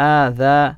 آذى